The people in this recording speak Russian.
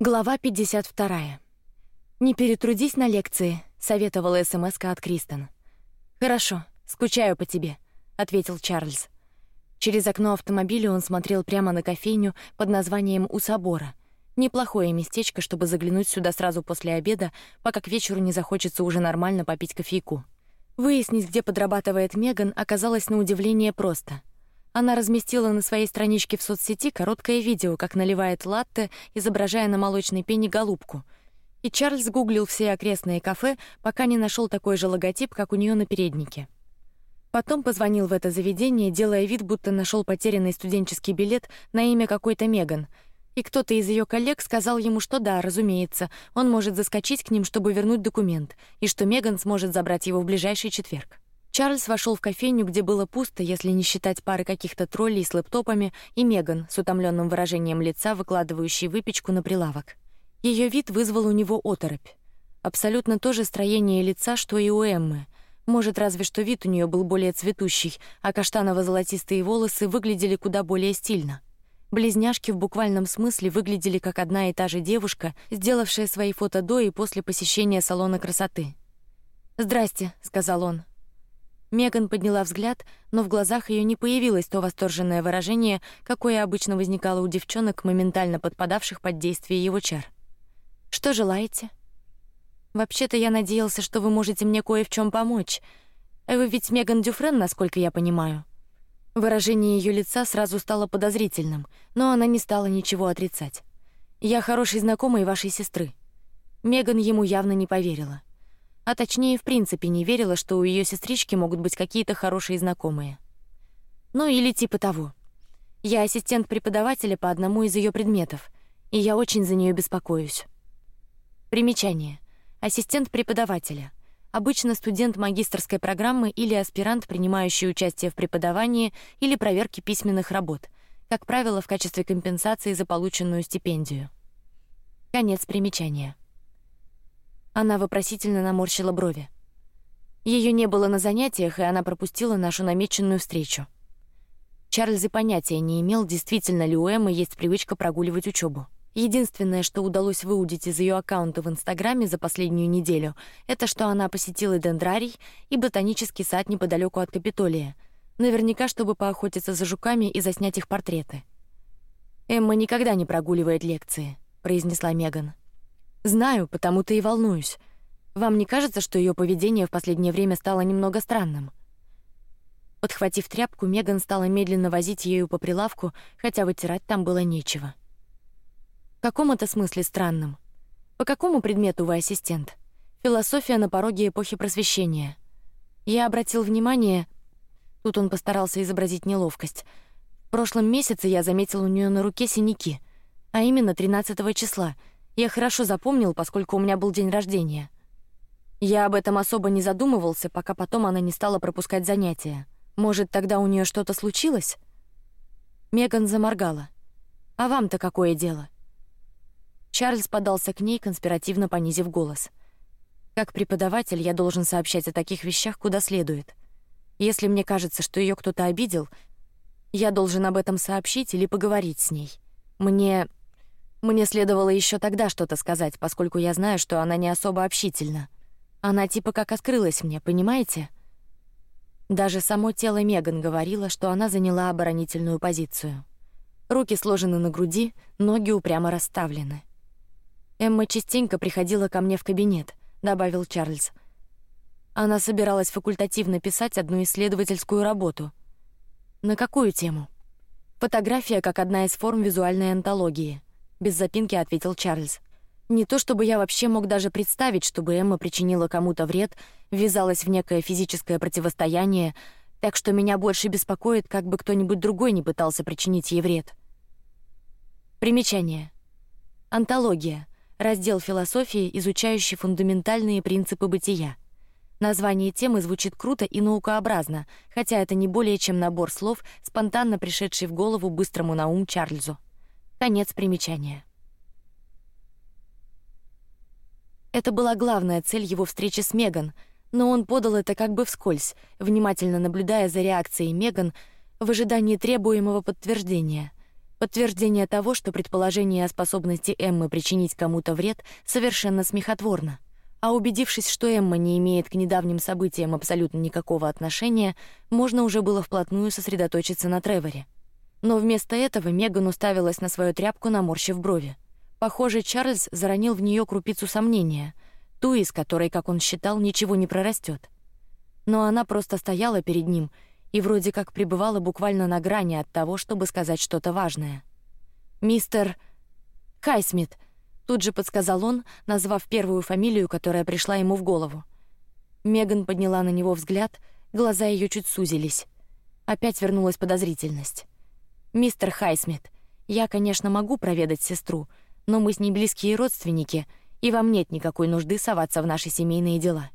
Глава 52. Не перетрудись на лекции, советовала СМСка от Кристен. Хорошо, скучаю по тебе, ответил Чарльз. Через окно автомобиля он смотрел прямо на кофейню под названием У собора. Неплохое местечко, чтобы заглянуть сюда сразу после обеда, пока к вечеру не захочется уже нормально попить кофейку. Выяснить, где подрабатывает Меган, оказалось на удивление просто. Она разместила на своей страничке в соцсети короткое видео, как наливает латте, изображая на молочной пене голубку. И Чарльз гуглил все окрестные кафе, пока не нашел такой же логотип, как у нее на переднике. Потом позвонил в это заведение, делая вид, будто нашел потерянный студенческий билет на имя какой-то Меган. И кто-то из ее коллег сказал ему, что да, разумеется, он может заскочить к ним, чтобы вернуть документ, и что Меган сможет забрать его в ближайший четверг. Чарльз вошел в кофейню, где было пусто, если не считать пары каких-то троллей с лэптопами, и Меган с утомленным выражением лица, выкладывающей выпечку на прилавок. Ее вид вызвал у него оторопь. Абсолютно то же строение лица, что и у Эммы. Может, разве что вид у нее был более цветущий, а каштаново-золотистые волосы выглядели куда более стильно. Близняшки в буквальном смысле выглядели как одна и та же девушка, сделавшая свои фото до и после посещения салона красоты. Здрасте, сказал он. Меган подняла взгляд, но в глазах ее не появилось то восторженное выражение, какое обычно возникало у девчонок, моментально подпадавших под действие его чар. Что желаете? Вообще-то я надеялся, что вы можете мне кое в чем помочь. Вы ведь Меган Дюфрен, насколько я понимаю. Выражение ее лица сразу стало подозрительным, но она не стала ничего отрицать. Я хороший знакомый вашей сестры. Меган ему явно не поверила а точнее в принципе не верила, что у ее сестрички могут быть какие-то хорошие знакомые. Ну или типа того. Я ассистент преподавателя по одному из ее предметов, и я очень за нее беспокоюсь. Примечание: ассистент преподавателя. Обычно студент магистерской программы или аспирант, принимающий участие в преподавании или проверке письменных работ, как правило, в качестве компенсации за полученную стипендию. Конец примечания. Она вопросительно наморщила брови. Ее не было на занятиях, и она пропустила нашу намеченную встречу. Чарльз и понятия не имел, действительно ли у Эммы есть привычка прогуливать учебу. Единственное, что удалось выудить из ее аккаунта в Инстаграме за последнюю неделю, это что она посетила дендрарий и ботанический сад неподалеку от Капитолия, наверняка, чтобы поохотиться за жуками и заснять их портреты. Эмма никогда не прогуливает лекции, произнесла Меган. Знаю, потому-то и волнуюсь. Вам не кажется, что ее поведение в последнее время стало немного странным? Подхватив тряпку, Меган стала медленно возить ею по прилавку, хотя вытирать там было нечего. В каком это смысле странным? По какому предмету вы ассистент? Философия на пороге эпохи просвещения. Я обратил внимание. Тут он постарался изобразить неловкость. В прошлом месяце я заметил у нее на руке синяки, а именно 13 числа, я хорошо запомнил, поскольку у меня был день рождения. Я об этом особо не задумывался, пока потом она не стала пропускать занятия. Может, тогда у нее что-то случилось? Меган заморгала. А вам-то какое дело? Чарльз подался к ней, конспиративно понизив голос. Как преподаватель, я должен сообщать о таких вещах куда следует. Если мне кажется, что ее кто-то обидел, я должен об этом сообщить или поговорить с ней. Мне мне следовало еще тогда что-то сказать, поскольку я знаю, что она не особо общительна. Она типа как открылась мне, понимаете? Даже само тело Меган говорило, что она заняла оборонительную позицию. Руки сложены на груди, ноги упрямо расставлены. Эмма частенько приходила ко мне в кабинет, добавил Чарльз. Она собиралась факультативно писать одну исследовательскую работу. На какую тему? Фотография как одна из форм визуальной антологии без запинки ответил Чарльз. Не то чтобы я вообще мог даже представить, чтобы Эмма причинила кому-то вред, ввязалась в некое физическое противостояние, так что меня больше беспокоит, как бы кто-нибудь другой не пытался причинить ей вред. Примечание. Антология — раздел философии, изучающий фундаментальные принципы бытия. Название темы звучит круто и наукообразно, хотя это не более чем набор слов, спонтанно пришедший в голову быстрому на ум Чарльзу. Конец примечания. Это была главная цель его встречи с Меган, но он подал это как бы вскользь, внимательно наблюдая за реакцией Меган в ожидании требуемого подтверждения. Подтверждение того, что предположение о способности Эммы причинить кому-то вред совершенно смехотворно. А убедившись, что Эмма не имеет к недавним событиям абсолютно никакого отношения, можно уже было вплотную сосредоточиться на Треворе. Но вместо этого Меган уставилась на свою тряпку, наморщив брови. Похоже, Чарльз заронил в нее крупицу сомнения, ту из которой, как он считал, ничего не прорастет. Но она просто стояла перед ним и вроде как пребывала буквально на грани от того, чтобы сказать что-то важное. Мистер Хайсмит, тут же подсказал он, назвав первую фамилию, которая пришла ему в голову. Меган подняла на него взгляд, глаза ее чуть сузились. Опять вернулась подозрительность. Мистер Хайсмит, я, конечно, могу проведать сестру, но мы с ней близкие родственники, и вам нет никакой нужды соваться в наши семейные дела.